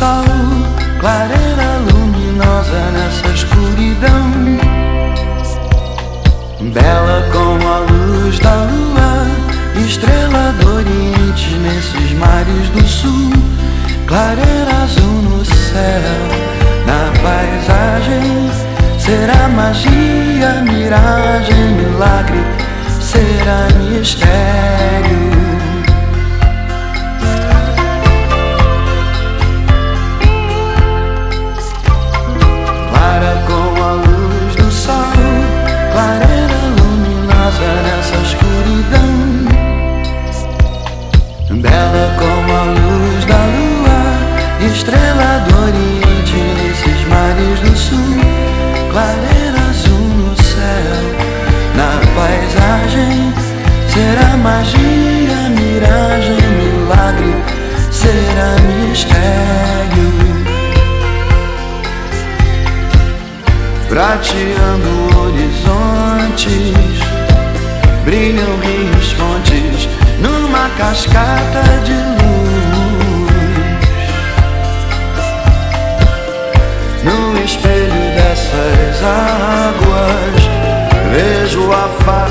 sol, clareira luminosa nessa escuridão. Bela como a luz da lua, estrela do oriente nesses mares do sul, clareira azul no céu, na paisagem. Será magia, miragem, milagre, será mistério. Mistério. Prateando horizontes, brilham rios, fontes numa cascata de luz. No espelho dessas águas, vejo a face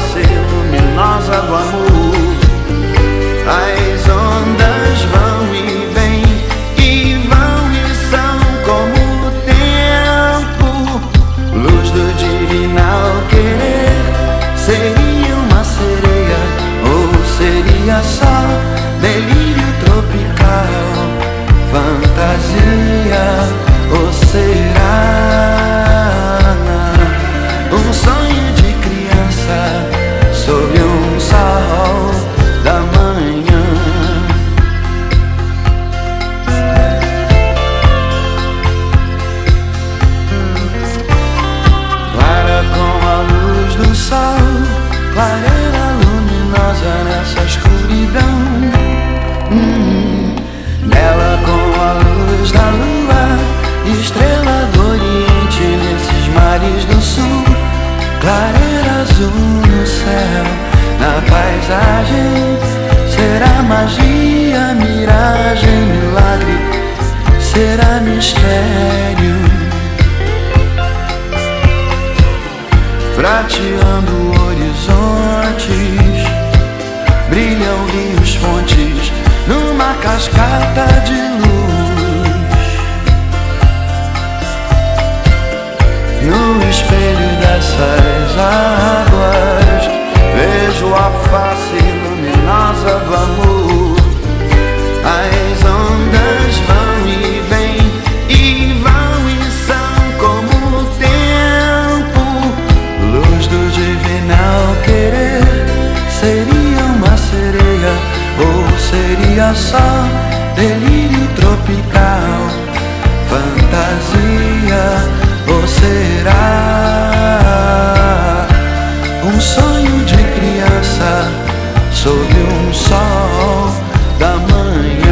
estrela do oriente nesses mares do sul, clareira azul no céu, na paisagem. Será magia, miragem, milagre, será mistério. Prateando horizontes, brilham rios, fontes, numa cascata de luz. No espelho Um sonho de criança sobre um sol da manhã.